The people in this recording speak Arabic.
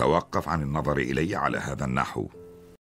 توقف عن النظر إلي على هذا النحو.